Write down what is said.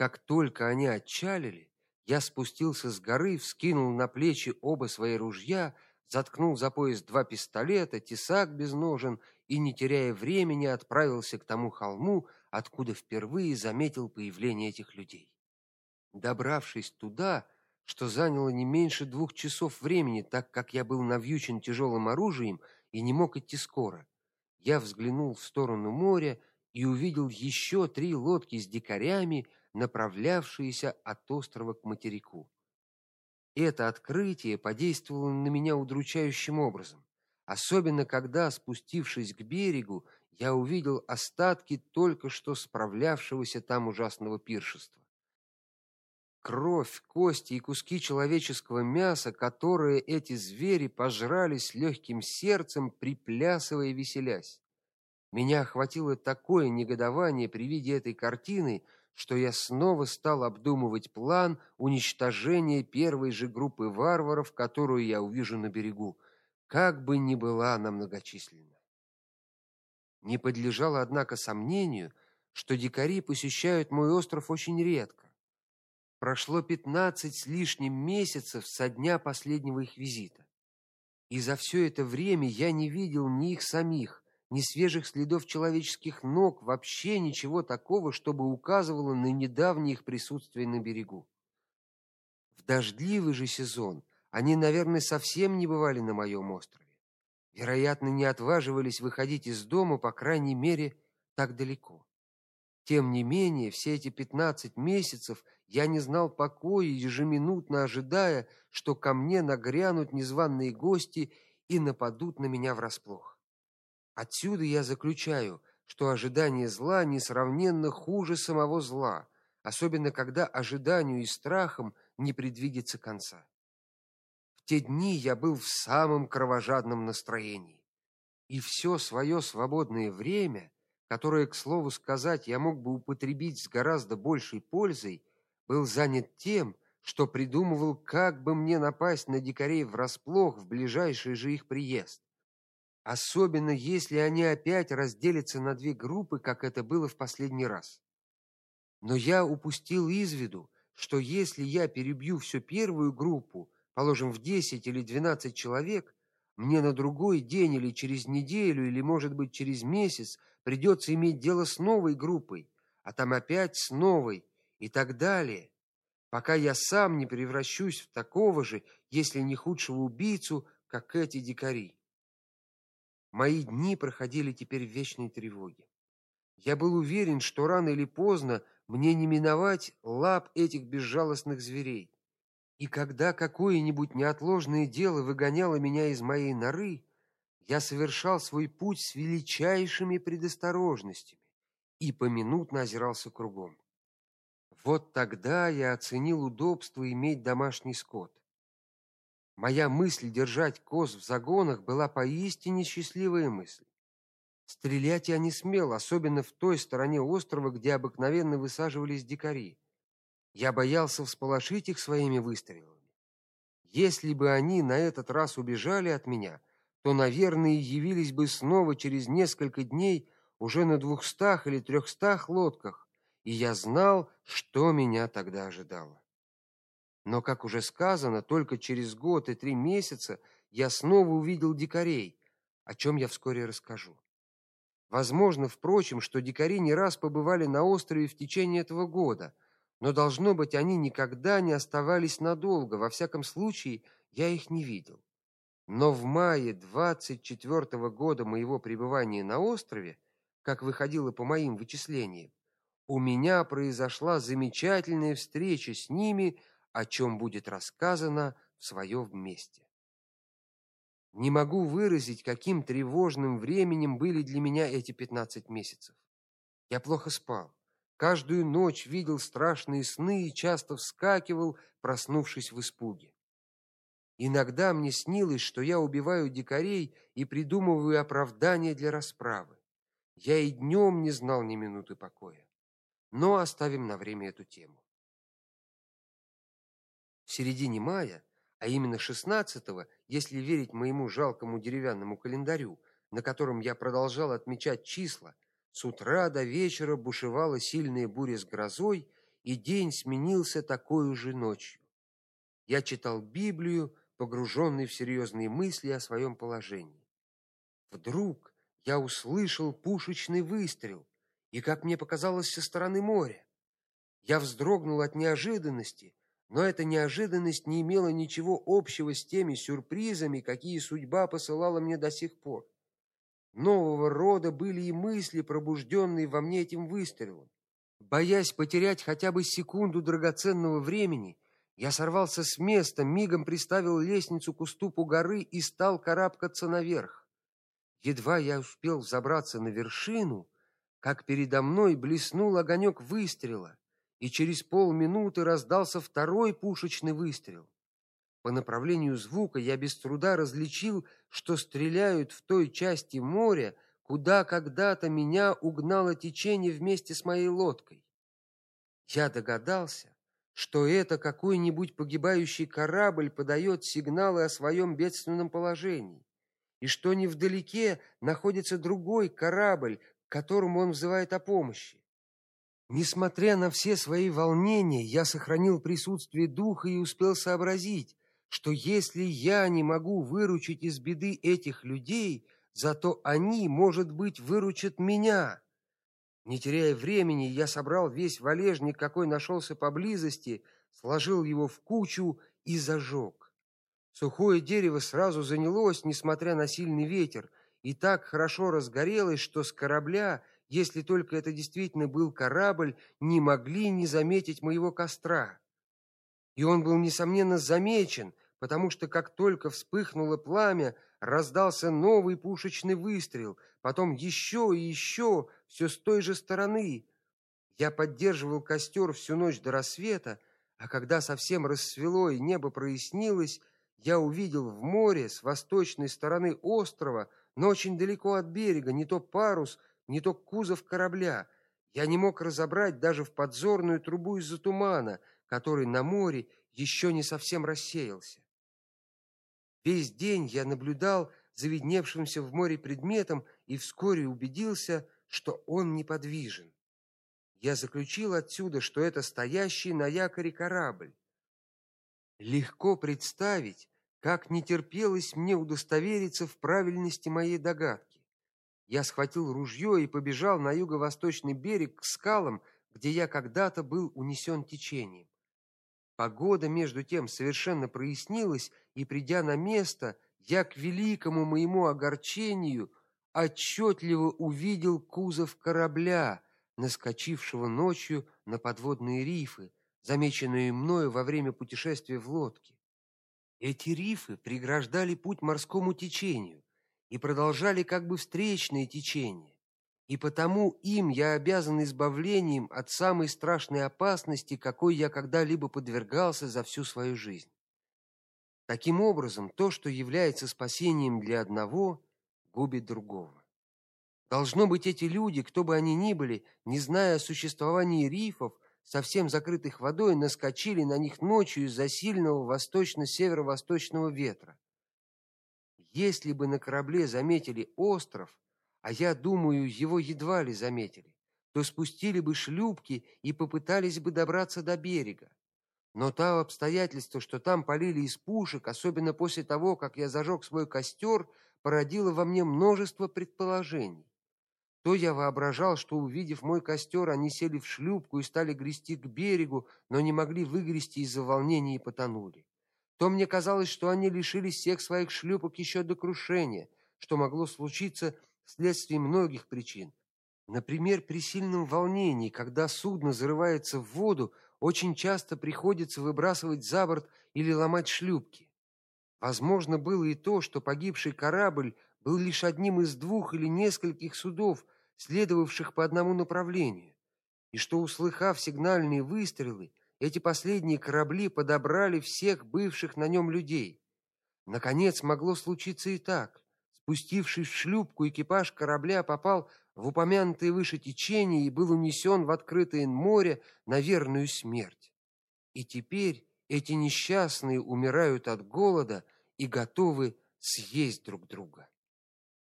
Как только они отчалили, я спустился с горы, вскинул на плечи оба свои ружья, заткнул за пояс два пистолета, тесак без ножен и не теряя времени отправился к тому холму, откуда впервые заметил появление этих людей. Добравшись туда, что заняло не меньше двух часов времени, так как я был навьючен тяжелым оружием и не мог идти скоро, я взглянул в сторону моря и увидел еще три лодки с дикарями, направлявшиеся от острова к материку. Это открытие подействовало на меня удручающим образом, особенно когда, спустившись к берегу, я увидел остатки только что справлявшегося там ужасного пиршества. Кровь, кости и куски человеческого мяса, которые эти звери пожрали с легким сердцем, приплясывая и веселясь. Меня охватило такое негодование при виде этой картины, что я снова стал обдумывать план уничтожения первой же группы варваров, которую я увижу на берегу, как бы ни была она многочисленна. Не подлежало однако сомнению, что дикари посещают мой остров очень редко. Прошло пятнадцать с лишним месяцев со дня последнего их визита. И за все это время я не видел ни их самих, ни свежих следов человеческих ног, вообще ничего такого, чтобы указывало на недавнее их присутствие на берегу. В дождливый же сезон они, наверное, совсем не бывали на моем острове. Вероятно, не отваживались выходить из дома, по крайней мере, так далеко. Тем не менее, все эти пятнадцать месяцев я не знал покоя, ежеминутно ожидая, что ко мне нагрянут незваные гости и нападут на меня врасплох. Отсюда я заключаю, что ожидание зла несравненно хуже самого зла, особенно когда ожиданию и страхам не предвидится конца. В те дни я был в самом кровожадном настроении, и все свое свободное время которое, к слову сказать, я мог бы употребить с гораздо большей пользой, был занят тем, что придумывал, как бы мне напасть на дикарей врасплох в ближайший же их приезд. Особенно если они опять разделятся на две группы, как это было в последний раз. Но я упустил из виду, что если я перебью всю первую группу, положим в 10 или 12 человек, мне на другой день или через неделю или, может быть, через месяц придется иметь дело с новой группой, а там опять с новой и так далее, пока я сам не превращусь в такого же, если не худшего убийцу, как эти дикари. Мои дни проходили теперь в вечной тревоге. Я был уверен, что рано или поздно мне не миновать лап этих безжалостных зверей. И когда какое-нибудь неотложное дело выгоняло меня из моей норы, я совершал свой путь с величайшими предосторожностями и поминутно озирался кругом. Вот тогда я оценил удобство иметь домашний скот. Моя мысль держать коз в загонах была поистине счастливая мысль. Стрелять я не смел, особенно в той стороне острова, где обыкновенно высаживались дикари. Я боялся всполошить их своими выстрелами. Если бы они на этот раз убежали от меня, то, наверное, явились бы снова через несколько дней уже на двухстах или трехстах лодках, и я знал, что меня тогда ожидало. Но, как уже сказано, только через год и три месяца я снова увидел дикарей, о чем я вскоре расскажу. Возможно, впрочем, что дикари не раз побывали на острове в течение этого года, но должно быть, они никогда не оставались надолго. Во всяком случае, я их не видел. Но в мае 24 -го года моего пребывания на острове, как выходило по моим вычислениям, у меня произошла замечательная встреча с ними, о чем будет рассказано в своем месте. Не могу выразить, каким тревожным временем были для меня эти 15 месяцев. Я плохо спал. Каждую ночь видел страшные сны и часто вскакивал, проснувшись в испуге. Иногда мне снилось, что я убиваю дикарей и придумываю оправдания для расправы. Я и днем не знал ни минуты покоя. Но оставим на время эту тему. В середине мая, а именно 16-го, если верить моему жалкому деревянному календарю, на котором я продолжал отмечать числа, с утра до вечера бушевала сильная буря с грозой, и день сменился такой же ночью. Я читал Библию, погруженный в серьезные мысли о своем положении. Вдруг я услышал пушечный выстрел, и, как мне показалось, со стороны моря. Я вздрогнул от неожиданности, но эта неожиданность не имела ничего общего с теми сюрпризами, какие судьба посылала мне до сих пор. Нового рода были и мысли, пробужденные во мне этим выстрелом. Боясь потерять хотя бы секунду драгоценного времени, я сорвался с места, мигом приставил лестницу к уступу горы и стал карабкаться наверх. Едва я успел взобраться на вершину, как передо мной блеснул огонек выстрела, и через полминуты раздался второй пушечный выстрел. По направлению звука я без труда различил, что стреляют в той части моря, куда когда-то меня угнало течение вместе с моей лодкой. Я догадался, что это какой-нибудь погибающий корабль подает сигналы о своем бедственном положении, и что невдалеке находится другой корабль, к которому он взывает о помощи. Несмотря на все свои волнения, я сохранил присутствие духа и успел сообразить, что если я не могу выручить из беды этих людей, Зато они, может быть, выручат меня. Не теряя времени, я собрал весь валежник, какой нашелся поблизости, сложил его в кучу и зажег. Сухое дерево сразу занялось, несмотря на сильный ветер, и так хорошо разгорелось, что с корабля, если только это действительно был корабль, не могли не заметить моего костра. И он был несомненно замечен, потому что как только вспыхнуло пламя, раздался новый пушечный выстрел, потом еще и еще, все с той же стороны. Я поддерживал костер всю ночь до рассвета, а когда совсем рассвело и небо прояснилось, я увидел в море с восточной стороны острова, но очень далеко от берега, не то парус, не то кузов корабля. Я не мог разобрать даже в подзорную трубу из-за тумана, который на море еще не совсем рассеялся. Весь день я наблюдал за видневшимся в море предметом и вскоре убедился, что он неподвижен. Я заключил отсюда, что это стоящий на якоре корабль. Легко представить, как не терпелось мне удостовериться в правильности моей догадки. Я схватил ружье и побежал на юго-восточный берег к скалам, где я когда-то был унесен течением. Погода между тем совершенно прояснилась, и придя на место, я к великому моему огорчению отчетливо увидел кузов корабля, наскочившего ночью на подводные рифы, замеченные мною во время путешествия в лодке. Эти рифы преграждали путь морскому течению и продолжали как бы встречное течение и потому им я обязан избавлением от самой страшной опасности, какой я когда-либо подвергался за всю свою жизнь. Таким образом, то, что является спасением для одного, губит другого. Должно быть, эти люди, кто бы они ни были, не зная о существовании рифов, совсем закрытых водой, наскочили на них ночью из-за сильного восточно-северо-восточного ветра. Если бы на корабле заметили остров, а я думаю, его едва ли заметили, то спустили бы шлюпки и попытались бы добраться до берега. Но то обстоятельство, что там полили из пушек, особенно после того, как я зажег свой костер, породило во мне множество предположений. То я воображал, что увидев мой костер, они сели в шлюпку и стали грести к берегу, но не могли выгрести из-за волнения и потонули. То мне казалось, что они лишились всех своих шлюпок еще до крушения, что могло случиться вследствие многих причин. Например, при сильном волнении, когда судно зарывается в воду, очень часто приходится выбрасывать за борт или ломать шлюпки. Возможно было и то, что погибший корабль был лишь одним из двух или нескольких судов, следовавших по одному направлению, и что услыхав сигнальные выстрелы, эти последние корабли подобрали всех бывших на нем людей. Наконец могло случиться и так. Спустившись в шлюпку, экипаж корабля попал в упомянутое выше течение и был унесен в открытое море на верную смерть. И теперь эти несчастные умирают от голода и готовы съесть друг друга.